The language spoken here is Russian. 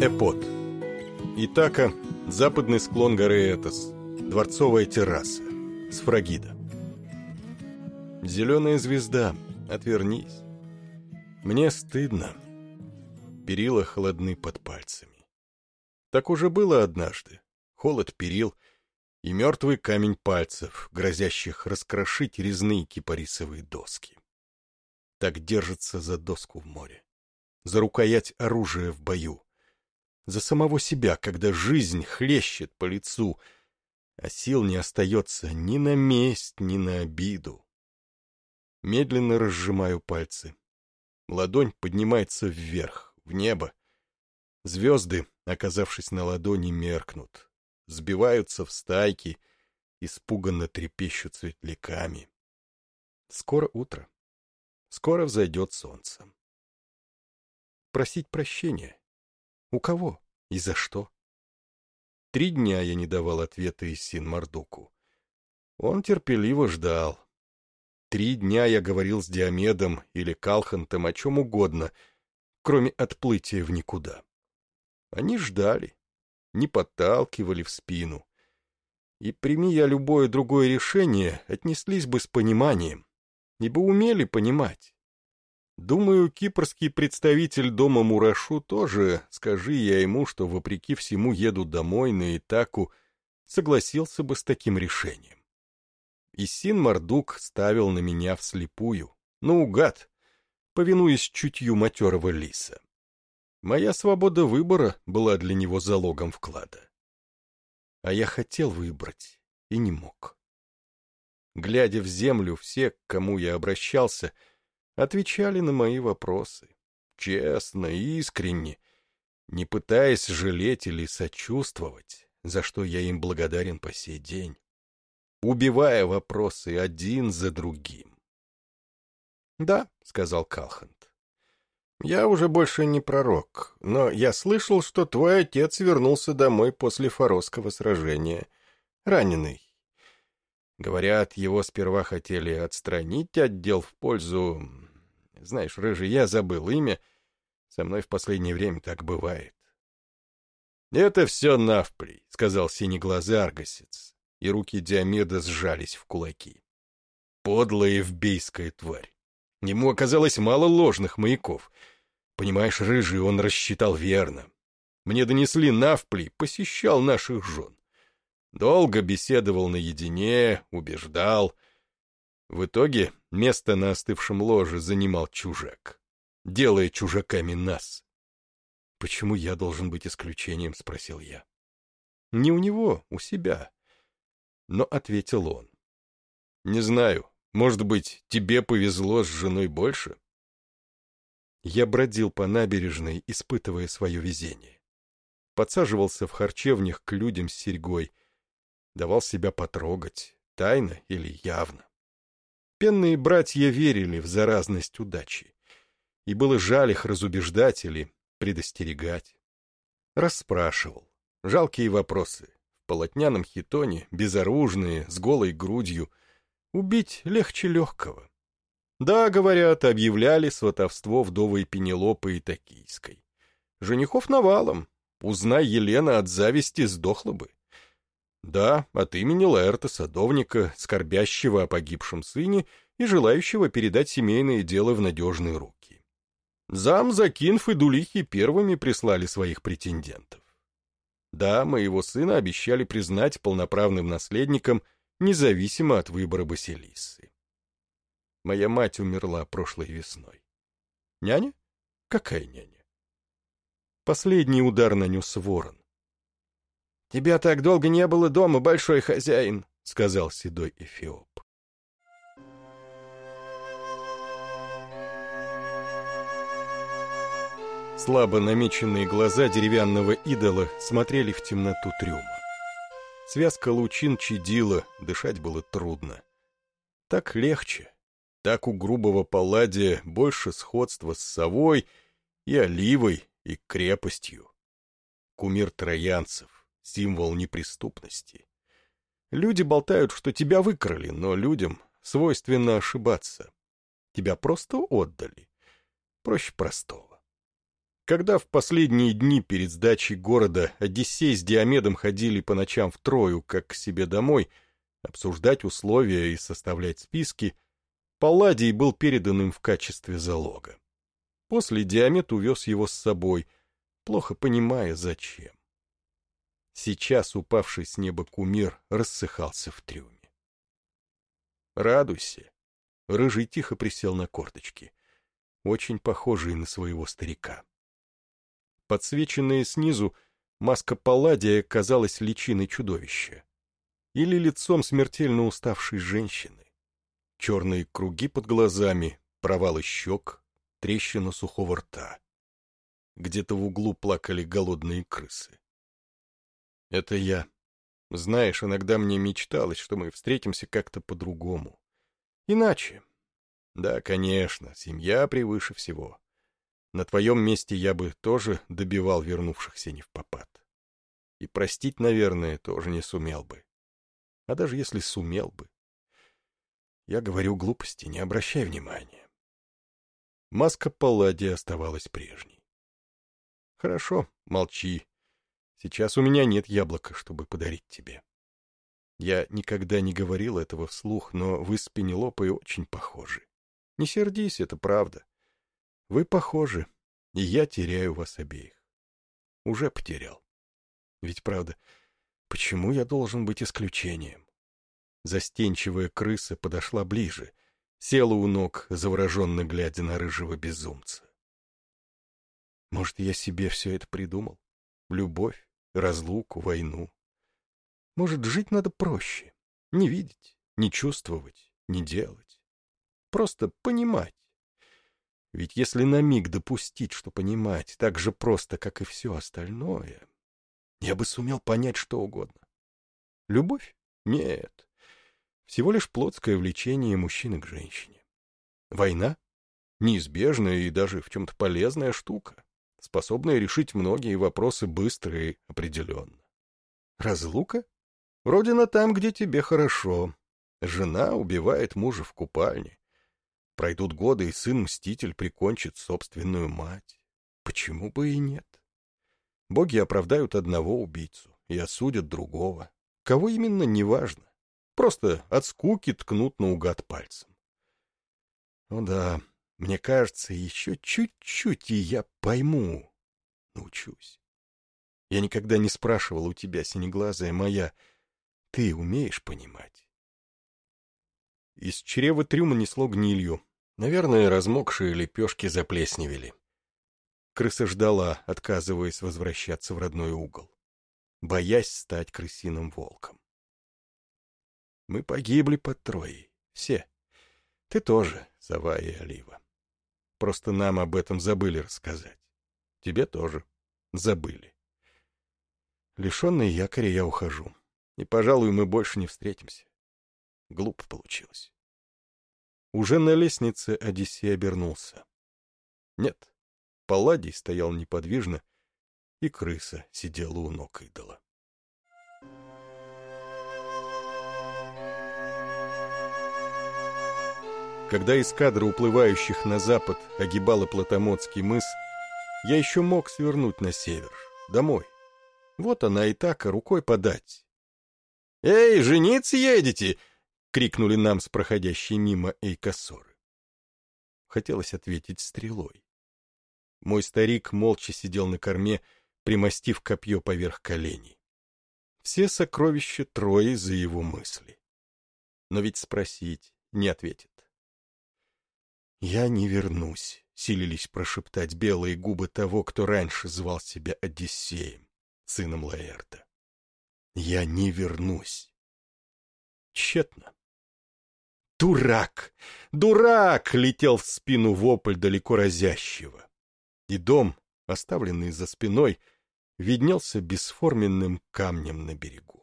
Эпот. Итака, западный склон горы Этос, дворцовая терраса, Сфрагида. Зеленая звезда, отвернись. Мне стыдно. Перила холодны под пальцами. Так уже было однажды. Холод перил и мертвый камень пальцев, грозящих раскрошить резные кипарисовые доски. Так держится за доску в море, за рукоять оружия в бою, за самого себя, когда жизнь хлещет по лицу, а сил не остается ни на месть, ни на обиду. Медленно разжимаю пальцы. Ладонь поднимается вверх, в небо. Звезды, оказавшись на ладони, меркнут, сбиваются в стайки, испуганно трепещут светляками. Скоро утро. Скоро взойдет солнце. Просить прощения. У кого и за что? Три дня я не давал ответа из Син-Мардуку. Он терпеливо ждал. Три дня я говорил с Диомедом или Калхантом о чем угодно, кроме отплытия в никуда. Они ждали, не подталкивали в спину. И прими я любое другое решение, отнеслись бы с пониманием, ибо умели понимать. Думаю, кипрский представитель дома Мурашу тоже, скажи я ему, что вопреки всему еду домой на Итаку, согласился бы с таким решением. Исин Мардук ставил на меня вслепую, наугад, повинуясь чутью матерого лиса. Моя свобода выбора была для него залогом вклада. А я хотел выбрать и не мог. Глядя в землю, все, к кому я обращался — отвечали на мои вопросы. Честно, искренне, не пытаясь жалеть или сочувствовать, за что я им благодарен по сей день, убивая вопросы один за другим. «Да», — сказал Калхант, — «я уже больше не пророк, но я слышал, что твой отец вернулся домой после форосского сражения, раненый. Говорят, его сперва хотели отстранить отдел в пользу знаешь, рыжий, я забыл имя. Со мной в последнее время так бывает. «Это все навплей», — сказал синеглазый аргосец, и руки Диомеда сжались в кулаки. Подлая евбейская тварь. Ему оказалось мало ложных маяков. Понимаешь, рыжий он рассчитал верно. Мне донесли навплей, посещал наших жен. Долго беседовал наедине, убеждал — в итоге место на остывшем ложе занимал чужак, делая чужаками нас. «Почему я должен быть исключением?» — спросил я. «Не у него, у себя». Но ответил он. «Не знаю, может быть, тебе повезло с женой больше?» Я бродил по набережной, испытывая свое везение. Подсаживался в харчевнях к людям с серьгой, давал себя потрогать, тайно или явно. Пенные братья верили в заразность удачи, и было жаль их разубеждать или предостерегать. Расспрашивал. Жалкие вопросы. В полотняном хитоне, безоружные, с голой грудью. Убить легче легкого. Да, говорят, объявляли сватовство вдовой Пенелопы и Токийской. Женихов навалом. Узнай Елена от зависти сдохла бы. Да, от имени Лаэрта, садовника, скорбящего о погибшем сыне и желающего передать семейное дело в надежные руки. Зам, Закинф и Дулихи первыми прислали своих претендентов. Да, моего сына обещали признать полноправным наследником, независимо от выбора Басилисы. Моя мать умерла прошлой весной. Няня? Какая няня? Последний удар нанес ворон. «Тебя так долго не было дома, большой хозяин», — сказал седой Эфиоп. Слабо намеченные глаза деревянного идола смотрели в темноту трюма. Связка лучин чадила, дышать было трудно. Так легче. Так у грубого палладия больше сходства с совой и оливой, и крепостью. Кумир троянцев символ неприступности. Люди болтают, что тебя выкрали, но людям свойственно ошибаться. Тебя просто отдали. Проще простого. Когда в последние дни перед сдачей города Одиссей с Диомедом ходили по ночам в Трою, как к себе домой, обсуждать условия и составлять списки, Палладий был передан им в качестве залога. После Диамет увез его с собой, плохо понимая, зачем. Сейчас упавший с неба кумир рассыхался в трюме. «Радуйся!» Рыжий тихо присел на корточки, очень похожий на своего старика. Подсвеченная снизу, маска Палладия казалась личиной чудовища. Или лицом смертельно уставшей женщины. Черные круги под глазами, провалы щек, трещина сухого рта. Где-то в углу плакали голодные крысы. Это я. Знаешь, иногда мне мечталось, что мы встретимся как-то по-другому. Иначе. Да, конечно, семья превыше всего. На твоем месте я бы тоже добивал вернувшихся не в попад. И простить, наверное, тоже не сумел бы. А даже если сумел бы. Я говорю глупости, не обращай внимания. Маска Паллади оставалась прежней. Хорошо, молчи. Сейчас у меня нет яблока, чтобы подарить тебе. Я никогда не говорил этого вслух, но вы с Пенелопой очень похожи. Не сердись, это правда. Вы похожи, и я теряю вас обеих. Уже потерял. Ведь правда, почему я должен быть исключением? Застенчивая крыса подошла ближе, села у ног, завороженно глядя на рыжего безумца. Может, я себе все это придумал? Любовь, разлуку, войну. Может, жить надо проще. Не видеть, не чувствовать, не делать. Просто понимать. Ведь если на миг допустить, что понимать так же просто, как и все остальное, я бы сумел понять что угодно. Любовь? Нет. Всего лишь плотское влечение мужчины к женщине. Война? Неизбежная и даже в чем-то полезная штука, способная решить многие вопросы быстро и определенно. Разлука? Родина там, где тебе хорошо. Жена убивает мужа в купальне. Пройдут годы, и сын-мститель прикончит собственную мать. Почему бы и нет? Боги оправдают одного убийцу и осудят другого. Кого именно, неважно. Просто от скуки ткнут наугад пальцем. Ну да, мне кажется, еще чуть-чуть, и я пойму. Научусь. Я никогда не спрашивал у тебя, синеглазая моя, ты умеешь понимать? Из чрева трюма несло гнилью, Наверное, размокшие лепешки заплесневели. Крыса ждала, отказываясь возвращаться в родной угол, боясь стать крысиным волком. Мы погибли под Троей. Все. Ты тоже, сова и олива. Просто нам об этом забыли рассказать. Тебе тоже. Забыли. Лишенный якоря я ухожу. И, пожалуй, мы больше не встретимся. Глупо получилось. Уже на лестнице Одиссей обернулся. Нет, Палладий стоял неподвижно, и крыса сидела у ног идола. Когда эскадра уплывающих на запад огибала Платомодский мыс, я еще мог свернуть на север, домой. Вот она и так, а рукой подать. «Эй, жениться едете!» — крикнули нам с проходящей мимо Эйкосоры. Хотелось ответить стрелой. Мой старик молча сидел на корме, примостив копье поверх коленей. Все сокровища Трои за его мысли. Но ведь спросить не ответит. «Я не вернусь», — силились прошептать белые губы того, кто раньше звал себя Одиссеем, сыном Лаэрта. «Я не вернусь». Тщетно. «Дурак! Дурак!» — летел в спину вопль далеко разящего. И дом, оставленный за спиной, виднелся бесформенным камнем на берегу.